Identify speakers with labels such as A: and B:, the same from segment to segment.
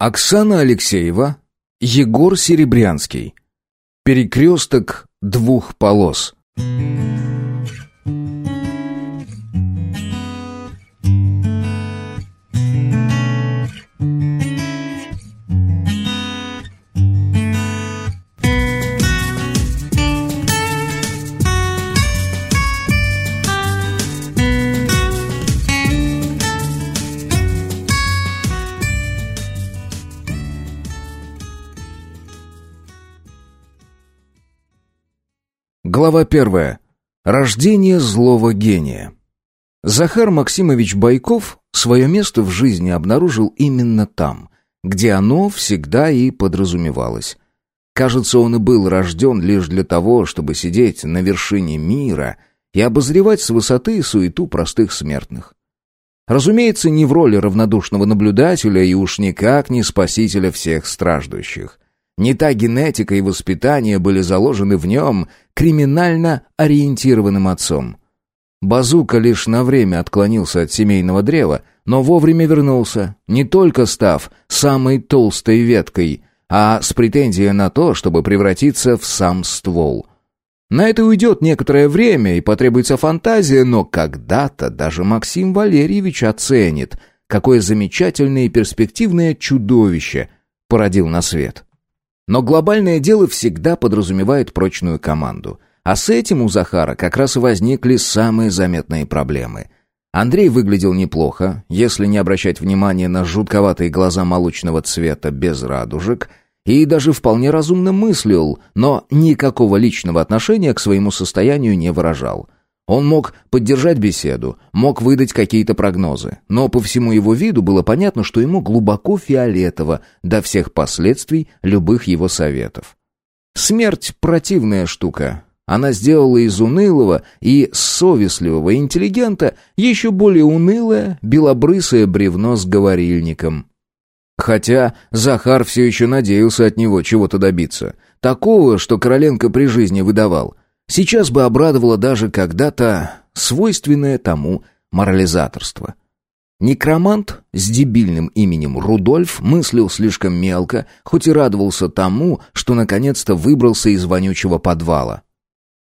A: Оксана Алексеева, Егор Серебрянский. Перекресток двух полос. Глава первая. Рождение злого гения. Захар Максимович Байков свое место в жизни обнаружил именно там, где оно всегда и подразумевалось. Кажется, он и был рожден лишь для того, чтобы сидеть на вершине мира и обозревать с высоты суету простых смертных. Разумеется, не в роли равнодушного наблюдателя и уж никак не спасителя всех страждущих – не та генетика и воспитание были заложены в нем криминально ориентированным отцом. Базука лишь на время отклонился от семейного древа, но вовремя вернулся, не только став самой толстой веткой, а с претензией на то, чтобы превратиться в сам ствол. На это уйдет некоторое время и потребуется фантазия, но когда-то даже Максим Валерьевич оценит, какое замечательное и перспективное чудовище породил на свет. Но глобальное дело всегда подразумевает прочную команду. А с этим у Захара как раз и возникли самые заметные проблемы. Андрей выглядел неплохо, если не обращать внимания на жутковатые глаза молочного цвета без радужек, и даже вполне разумно мыслил, но никакого личного отношения к своему состоянию не выражал. Он мог поддержать беседу, мог выдать какие-то прогнозы, но по всему его виду было понятно, что ему глубоко фиолетово до всех последствий любых его советов. Смерть — противная штука. Она сделала из унылого и совестливого интеллигента еще более унылое, белобрысое бревно с говорильником. Хотя Захар все еще надеялся от него чего-то добиться. Такого, что Короленко при жизни выдавал — Сейчас бы обрадовало даже когда-то свойственное тому морализаторство. Некромант с дебильным именем Рудольф мыслил слишком мелко, хоть и радовался тому, что наконец-то выбрался из вонючего подвала.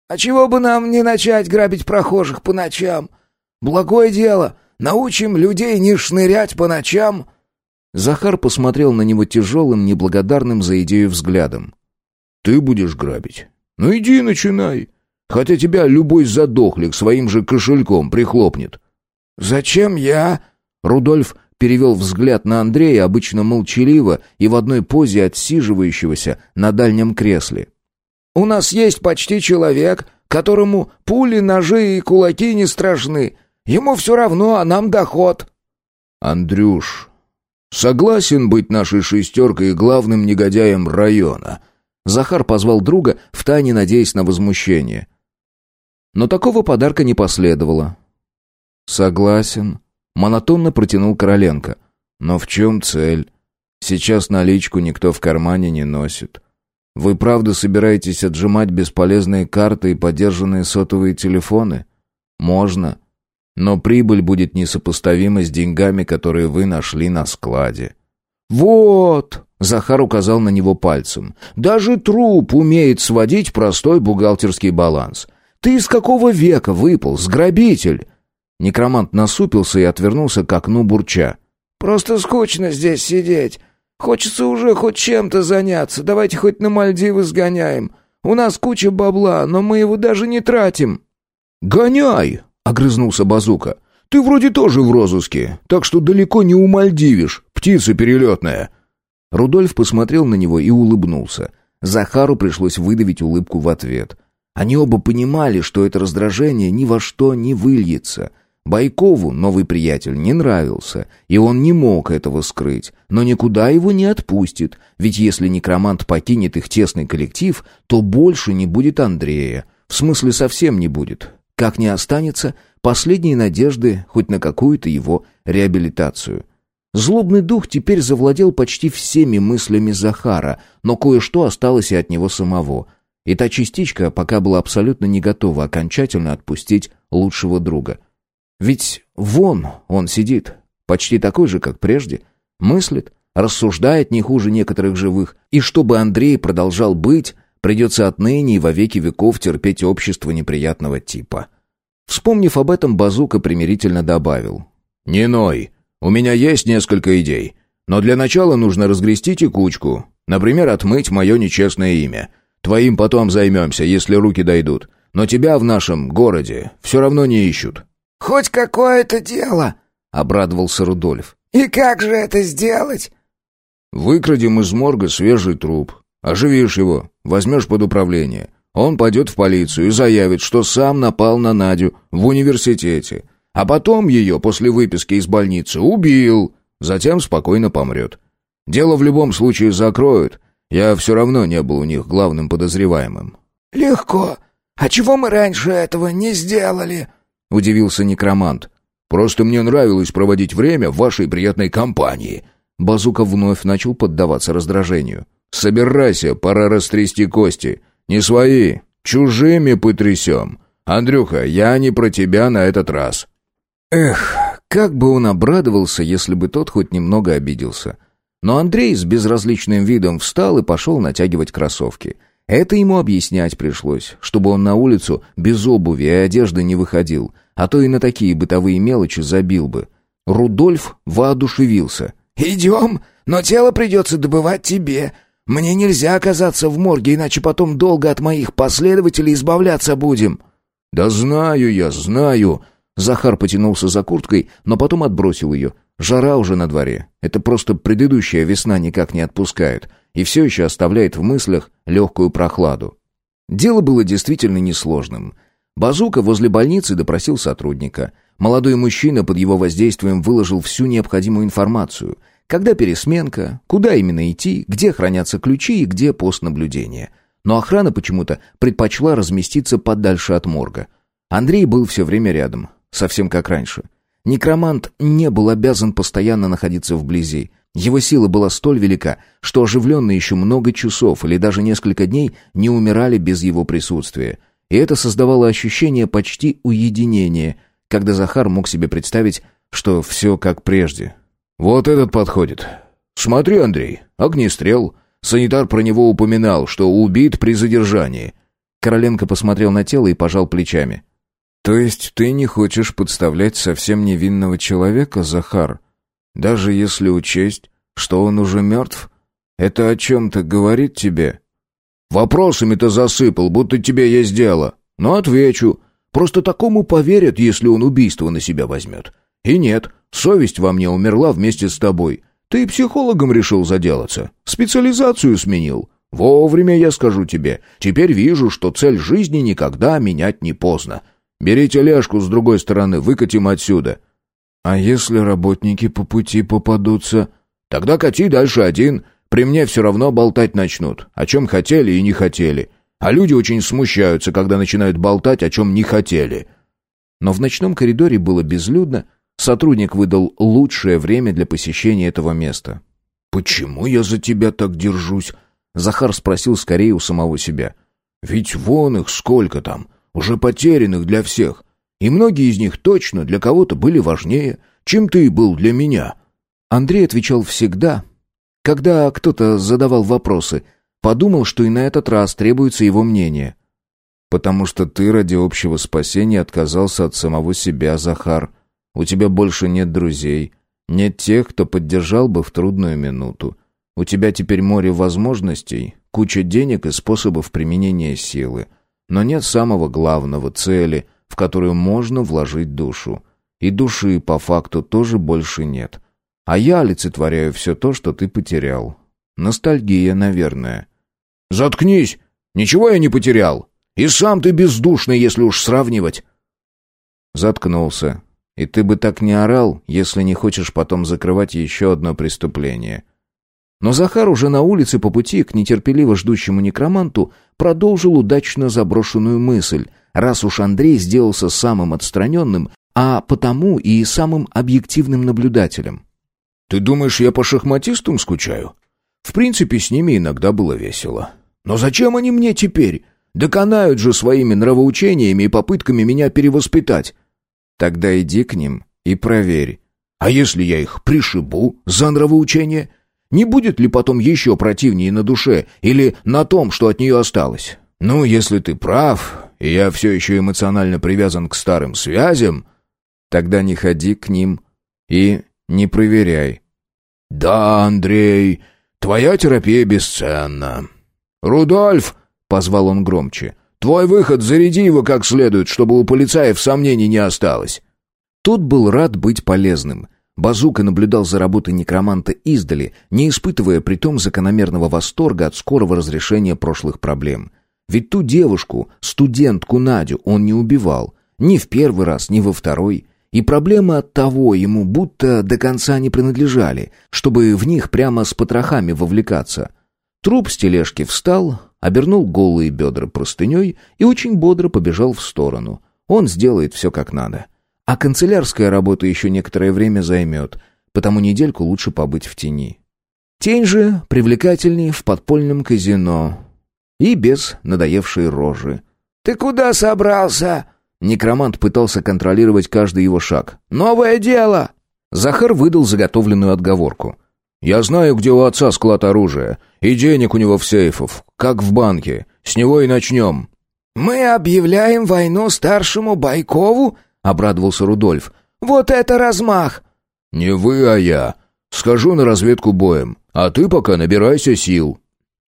B: «А чего бы нам не начать грабить прохожих по ночам? Благое дело, научим людей не шнырять по ночам!»
A: Захар посмотрел на него тяжелым, неблагодарным за идею взглядом.
C: «Ты будешь грабить? Ну иди начинай. Хотя тебя любой задохлик своим же кошельком прихлопнет.
B: Зачем я?
A: Рудольф перевел взгляд на Андрея, обычно молчаливо и в одной позе отсиживающегося на дальнем кресле.
B: «У нас есть почти человек, которому пули, ножи и кулаки не страшны. Ему все равно, а нам доход».
C: «Андрюш, согласен быть нашей шестеркой и главным негодяем района?»
A: Захар позвал друга, втайне надеясь на возмущение. Но такого подарка не последовало. «Согласен», — монотонно протянул Короленко. «Но в чем цель? Сейчас наличку никто в кармане не носит. Вы правда собираетесь отжимать бесполезные карты и подержанные сотовые телефоны? Можно. Но прибыль будет несопоставима с деньгами, которые вы нашли на складе».
B: «Вот!»
A: Захар указал на него пальцем. «Даже труп умеет сводить простой бухгалтерский баланс. Ты из какого века выпал, грабитель?» Некромант насупился и отвернулся к окну бурча.
B: «Просто скучно здесь сидеть. Хочется уже хоть чем-то заняться. Давайте хоть на Мальдивы сгоняем. У нас куча бабла, но мы его даже не тратим».
C: «Гоняй!» — огрызнулся Базука. «Ты вроде тоже в розыске, так что далеко не умальдивишь, птица перелетная».
A: Рудольф посмотрел на него и улыбнулся. Захару пришлось выдавить улыбку в ответ. Они оба понимали, что это раздражение ни во что не выльется. Байкову новый приятель не нравился, и он не мог этого скрыть, но никуда его не отпустит, ведь если некромант покинет их тесный коллектив, то больше не будет Андрея, в смысле совсем не будет. Как не останется последней надежды хоть на какую-то его реабилитацию. Злобный дух теперь завладел почти всеми мыслями Захара, но кое-что осталось и от него самого. И та частичка пока была абсолютно не готова окончательно отпустить лучшего друга. Ведь вон он сидит, почти такой же, как прежде, мыслит, рассуждает не хуже некоторых живых, и чтобы Андрей продолжал быть, придется отныне и во веки веков терпеть общество неприятного типа. Вспомнив об этом, Базука примирительно добавил.
C: «Не ной, у меня есть несколько идей, но для начала нужно разгрести текучку, например, отмыть мое нечестное имя. Твоим потом займемся, если руки дойдут, но тебя в нашем городе все равно не ищут».
B: «Хоть какое-то дело», — обрадовался Рудольф. «И как же это сделать?»
C: «Выкрадем из морга свежий труп, оживишь его, возьмешь под управление. Он пойдет в полицию и заявит, что сам напал на Надю в университете, а потом ее после выписки из больницы убил, затем спокойно помрет. Дело в любом случае закроют, я все равно не был у них главным подозреваемым».
B: «Легко. А чего мы раньше этого не сделали?»
A: — удивился некромант.
C: Просто мне нравилось проводить время в вашей приятной компании».
A: Базука вновь начал поддаваться раздражению.
C: «Собирайся, пора растрясти кости. Не свои, чужими потрясем. Андрюха, я не про тебя на этот раз».
A: Эх, как бы он обрадовался, если бы тот хоть немного обиделся. Но Андрей с безразличным видом встал и пошел натягивать кроссовки. Это ему объяснять пришлось, чтобы он на улицу без обуви и одежды не выходил, а то и на такие бытовые мелочи забил бы. Рудольф воодушевился.
B: «Идем, но тело придется добывать тебе. Мне нельзя оказаться в морге, иначе потом долго от моих последователей избавляться будем».
C: «Да знаю я, знаю».
A: Захар потянулся за курткой, но потом отбросил ее. Жара уже на дворе. Это просто предыдущая весна никак не отпускает и все еще оставляет в мыслях легкую прохладу. Дело было действительно несложным — Базука возле больницы допросил сотрудника. Молодой мужчина под его воздействием выложил всю необходимую информацию. Когда пересменка, куда именно идти, где хранятся ключи и где пост наблюдения. Но охрана почему-то предпочла разместиться подальше от морга. Андрей был все время рядом, совсем как раньше. Некромант не был обязан постоянно находиться вблизи. Его сила была столь велика, что оживленные еще много часов или даже несколько дней не умирали без его присутствия – и это создавало ощущение почти уединения, когда Захар мог себе представить, что все как прежде.
C: «Вот этот подходит. Смотри, Андрей, огнестрел. Санитар про него упоминал, что убит при задержании».
A: Короленко посмотрел на тело и пожал плечами. «То есть ты не хочешь подставлять совсем невинного человека, Захар? Даже если учесть, что он уже мертв? Это о чем-то говорит тебе?»
C: Вопросами-то засыпал, будто тебе есть дело. Но отвечу. Просто такому поверят, если он убийство на себя возьмет. И нет, совесть во мне умерла вместе с тобой. Ты психологом решил заделаться. Специализацию сменил. Вовремя я скажу тебе. Теперь вижу, что цель жизни никогда менять не поздно. Бери тележку с другой стороны, выкатим отсюда.
A: А если работники по пути попадутся?
C: Тогда кати дальше один. При мне все равно болтать начнут, о чем хотели и не хотели. А люди очень смущаются, когда начинают болтать, о чем не хотели.
A: Но в ночном коридоре было безлюдно, сотрудник выдал лучшее время для посещения этого места.
C: «Почему я за тебя так держусь?»
A: Захар спросил скорее у самого себя.
C: «Ведь вон их сколько там, уже потерянных для всех. И многие из них точно для кого-то были важнее, чем ты был для меня».
A: Андрей отвечал всегда, когда кто-то задавал вопросы, подумал, что и на этот раз требуется его мнение. «Потому что ты ради общего спасения отказался от самого себя, Захар. У тебя больше нет друзей, нет тех, кто поддержал бы в трудную минуту. У тебя теперь море возможностей, куча денег и способов применения силы. Но нет самого главного цели, в которую можно вложить душу. И души, по факту, тоже больше нет». А я олицетворяю все то, что ты потерял. Ностальгия, наверное.
C: Заткнись! Ничего я не потерял. И сам ты бездушный, если уж сравнивать.
A: Заткнулся. И ты бы так не орал, если не хочешь потом закрывать еще одно преступление. Но Захар уже на улице по пути к нетерпеливо ждущему некроманту продолжил удачно заброшенную мысль, раз уж Андрей сделался самым отстраненным, а потому и самым объективным наблюдателем.
C: Ты думаешь, я по шахматистам скучаю? В принципе, с ними иногда было весело. Но зачем они мне теперь? Доконают же своими нравоучениями и попытками меня перевоспитать.
A: Тогда иди к ним и проверь.
C: А если я их пришибу за нравоучение? Не будет ли потом еще противнее на душе или на том, что от нее осталось? Ну, если ты прав, и я все еще эмоционально привязан к старым связям,
A: тогда не ходи к ним и не проверяй.
C: Да, Андрей, твоя терапия бесценна. Рудольф, позвал он громче. Твой выход, заряди его как следует, чтобы у полицаев сомнений не осталось.
A: Тот был рад быть полезным. Базука наблюдал за работой некроманта издали, не испытывая при том закономерного восторга от скорого разрешения прошлых проблем. Ведь ту девушку, студентку Надю, он не убивал. Ни в первый раз, ни во второй. И проблемы от того ему будто до конца не принадлежали, чтобы в них прямо с потрохами вовлекаться. Труп с тележки встал, обернул голые бедра простыней и очень бодро побежал в сторону. Он сделает все как надо. А канцелярская работа еще некоторое время займет, потому недельку лучше побыть в тени. Тень же привлекательнее в подпольном казино и без надоевшей рожи.
B: «Ты куда собрался?»
A: Некромант пытался контролировать каждый его шаг.
B: «Новое дело!»
A: Захар выдал заготовленную отговорку.
C: «Я знаю, где у отца склад оружия, и денег у него в сейфах, как в банке. С него и начнем».
B: «Мы объявляем войну старшему Байкову?»
A: — обрадовался Рудольф.
B: «Вот это размах!»
C: «Не вы, а я. Схожу на разведку боем, а ты пока набирайся сил».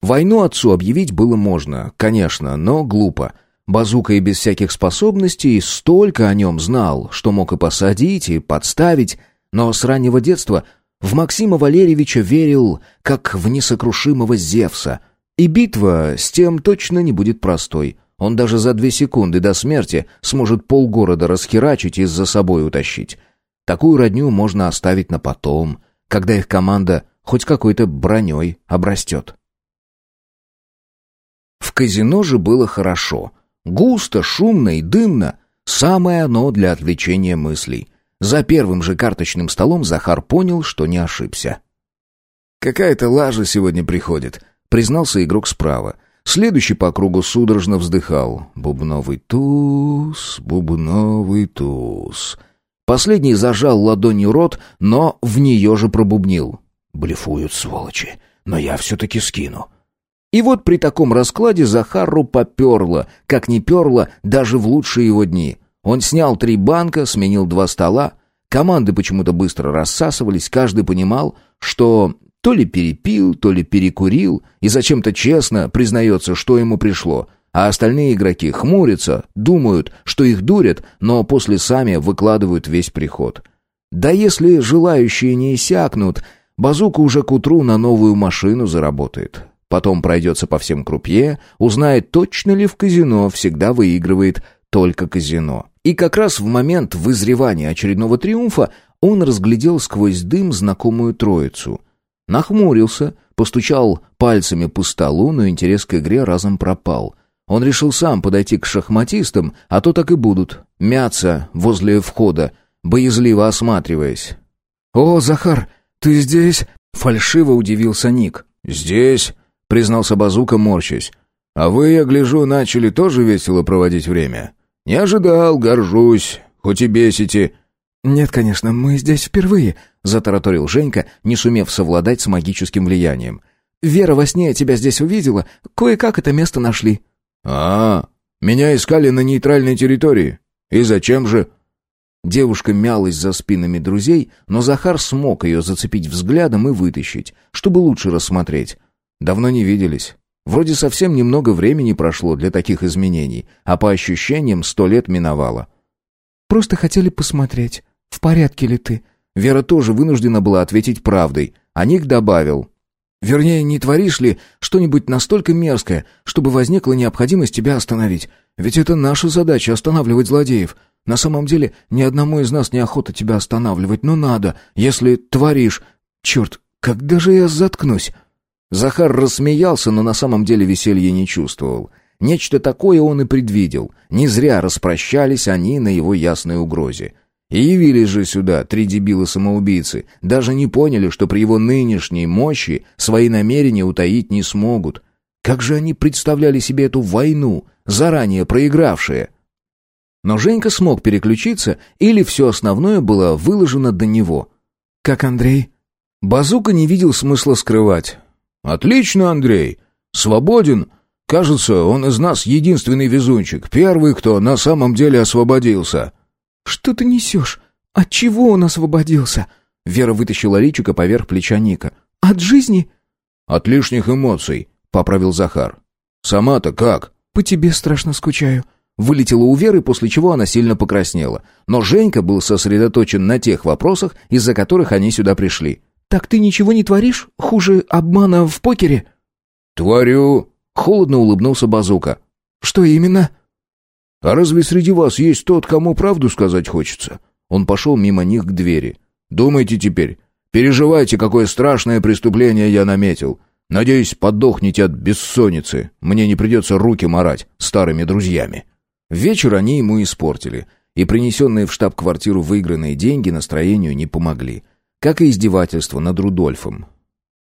A: Войну отцу объявить было можно, конечно, но глупо. Базука и без всяких способностей столько о нем знал, что мог и посадить, и подставить, но с раннего детства в Максима Валерьевича верил, как в несокрушимого Зевса. И битва с тем точно не будет простой. Он даже за две секунды до смерти сможет полгорода расхерачить и за собой утащить. Такую родню можно оставить на потом, когда их команда хоть какой-то броней обрастет. В казино же было хорошо. Густо, шумно и дымно. Самое оно для отвлечения мыслей. За первым же карточным столом Захар понял, что не ошибся. «Какая-то лажа сегодня приходит», — признался игрок справа. Следующий по кругу судорожно вздыхал. «Бубновый туз, бубновый туз». Последний зажал ладонью рот, но в нее же пробубнил. «Блефуют, сволочи, но я все-таки скину». И вот при таком раскладе Захару поперло, как не перло даже в лучшие его дни. Он снял три банка, сменил два стола. Команды почему-то быстро рассасывались, каждый понимал, что то ли перепил, то ли перекурил, и зачем-то честно признается, что ему пришло. А остальные игроки хмурятся, думают, что их дурят, но после сами выкладывают весь приход. Да если желающие не иссякнут, базука уже к утру на новую машину заработает. Потом пройдется по всем крупье, узнает, точно ли в казино всегда выигрывает только казино. И как раз в момент вызревания очередного триумфа он разглядел сквозь дым знакомую троицу — Нахмурился, постучал пальцами по столу, но интерес к игре разом пропал. Он решил сам подойти к шахматистам, а то так и будут, мяться возле входа, боязливо осматриваясь. «О, Захар, ты здесь?» — фальшиво удивился Ник.
C: «Здесь», — признался Базука, морщась. «А вы, я гляжу, начали тоже весело проводить время. Не ожидал, горжусь, хоть и бесите».
A: «Нет, конечно, мы здесь впервые», — затараторил Женька, не сумев совладать с магическим влиянием. «Вера во сне тебя здесь увидела, кое-как это место нашли».
C: «А, меня искали на нейтральной территории. И зачем же?»
A: Девушка мялась за спинами друзей, но Захар смог ее зацепить взглядом и вытащить, чтобы лучше рассмотреть. Давно не виделись. Вроде совсем немного времени прошло для таких изменений, а по ощущениям сто лет миновало.
D: «Просто хотели посмотреть, в порядке ли ты?»
A: Вера тоже вынуждена была ответить правдой, а Ник добавил. «Вернее, не творишь ли что-нибудь настолько мерзкое, чтобы возникла необходимость тебя остановить? Ведь это наша задача — останавливать злодеев. На самом деле, ни одному из нас не охота тебя останавливать, но надо, если творишь... Черт, когда же я заткнусь?» Захар рассмеялся, но на самом деле веселья не чувствовал. Нечто такое он и предвидел. Не зря распрощались они на его ясной угрозе. И явились же сюда три дебила-самоубийцы, даже не поняли, что при его нынешней мощи свои намерения утаить не смогут. Как же они представляли себе эту войну, заранее проигравшие? Но Женька смог переключиться, или все основное было выложено до него.
D: «Как Андрей?»
A: Базука не видел смысла скрывать.
C: «Отлично, Андрей. Свободен. Кажется, он из нас единственный везунчик, первый, кто на самом деле освободился».
D: «Что ты несешь? От чего он освободился?»
A: Вера вытащила личико поверх плеча Ника.
D: «От жизни?»
C: «От лишних эмоций», — поправил Захар. «Сама-то как?»
D: «По тебе страшно скучаю».
A: Вылетела у Веры, после чего она сильно покраснела. Но Женька был сосредоточен на тех вопросах, из-за которых они сюда пришли.
D: «Так ты ничего не творишь? Хуже обмана в покере?»
C: «Творю!»
A: — холодно улыбнулся Базука.
D: «Что именно?»
C: «А разве среди вас есть тот, кому правду сказать хочется?»
A: Он пошел мимо них к двери.
C: «Думайте теперь. Переживайте, какое страшное преступление я наметил. Надеюсь, подохнете от бессонницы. Мне не придется руки марать старыми друзьями».
A: Вечер они ему испортили, и принесенные в штаб-квартиру выигранные деньги настроению не помогли как и издевательство над Рудольфом.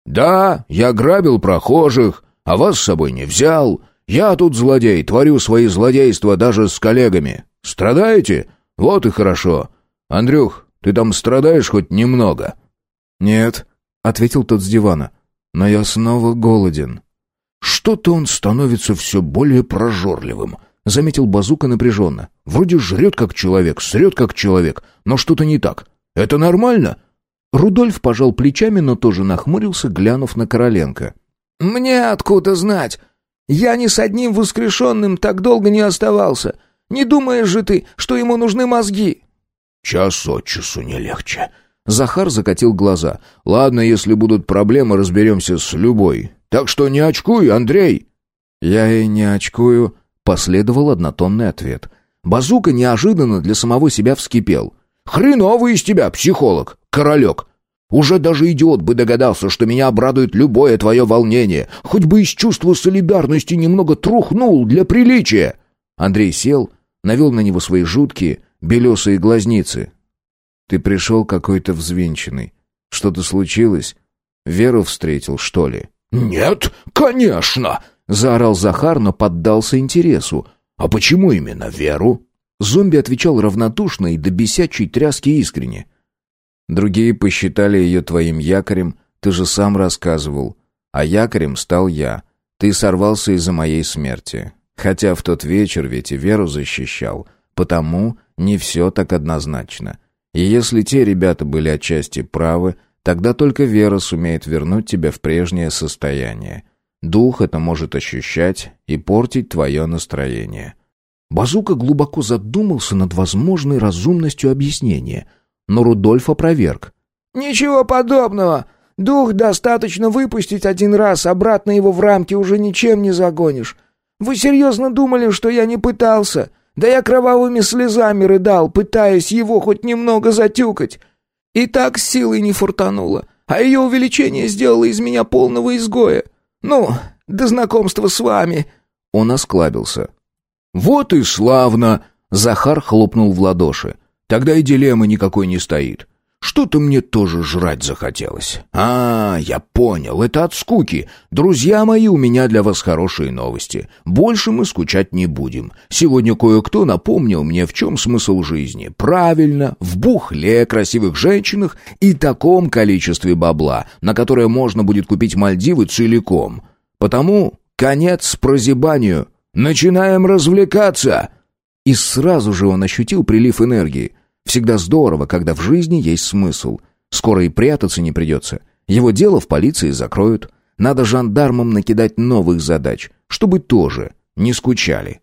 C: «Да, я грабил прохожих, а вас с собой не взял. Я тут злодей, творю свои злодейства даже с коллегами. Страдаете? Вот и хорошо. Андрюх, ты там страдаешь хоть немного?»
A: «Нет», — ответил тот с дивана, — «но я снова голоден».
C: «Что-то он становится все более прожорливым», — заметил Базука напряженно. «Вроде жрет как человек, срет как человек, но что-то не так. Это нормально?»
A: Рудольф пожал плечами, но тоже нахмурился, глянув на Короленко.
B: «Мне откуда знать? Я ни с одним воскрешенным так долго не оставался. Не думаешь же ты, что ему нужны мозги?»
C: «Час от часу не легче».
A: Захар закатил глаза.
C: «Ладно, если будут проблемы, разберемся с любой. Так что не очкуй, Андрей!»
A: «Я и не очкую», — последовал однотонный ответ. Базука неожиданно для самого себя вскипел.
C: «Хреновый из тебя психолог, королек! Уже даже идиот бы догадался, что меня обрадует любое твое волнение, хоть бы из чувства солидарности немного трухнул для приличия!»
A: Андрей сел, навел на него свои жуткие, белесые глазницы. «Ты пришел какой-то взвинченный. Что-то случилось? Веру встретил, что ли?»
C: «Нет, конечно!» — заорал Захар, но поддался интересу. «А почему именно Веру?»
A: Зомби отвечал равнодушно и до бесячей тряски искренне. Другие посчитали ее твоим якорем, ты же сам рассказывал. А якорем стал я. Ты сорвался из-за моей смерти. Хотя в тот вечер ведь и Веру защищал. Потому не все так однозначно. И если те ребята были отчасти правы, тогда только Вера сумеет вернуть тебя в прежнее состояние. Дух это может ощущать и портить твое настроение.
C: Базука глубоко задумался над возможной разумностью объяснения, но Рудольф опроверг.
B: «Ничего подобного. Дух достаточно выпустить один раз, обратно его в рамки уже ничем не загонишь. Вы серьезно думали, что я не пытался? Да я кровавыми слезами рыдал, пытаясь его хоть немного затюкать. И так силой не фуртануло, а ее увеличение сделало из меня полного изгоя. Ну, до знакомства с вами».
A: Он осклабился.
C: «Вот и славно!» — Захар хлопнул в ладоши. «Тогда и дилеммы никакой не стоит. Что-то мне тоже жрать захотелось. А, я понял, это от скуки. Друзья мои, у меня для вас хорошие новости. Больше мы скучать не будем. Сегодня кое-кто напомнил мне, в чем смысл жизни. Правильно, в бухле, красивых женщинах и таком количестве бабла, на которое можно будет купить Мальдивы целиком. Потому конец прозябанию». Начинаем развлекаться!»
A: И сразу же он ощутил прилив энергии. Всегда здорово, когда в жизни есть смысл. Скоро и прятаться не придется. Его дело в полиции закроют. Надо жандармам накидать новых задач, чтобы тоже не скучали.